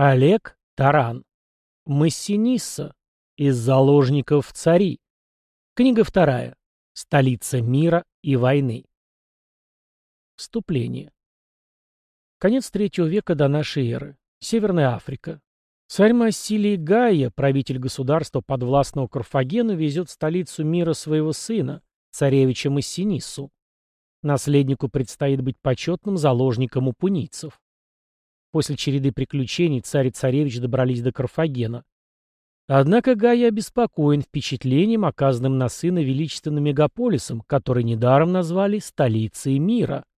Олег Таран. Массинисса. Из заложников цари. Книга вторая. Столица мира и войны. Вступление. Конец третьего века до нашей эры. Северная Африка. Царь Массилий Гайя, правитель государства подвластного Карфагену, везет в столицу мира своего сына, царевича Массиниссу. Наследнику предстоит быть почетным заложником у пунийцев. После череды приключений царь и царевич добрались до Карфагена. Однако Гайя обеспокоен впечатлением, оказанным на сына величественным мегаполисом, который недаром назвали столицей мира –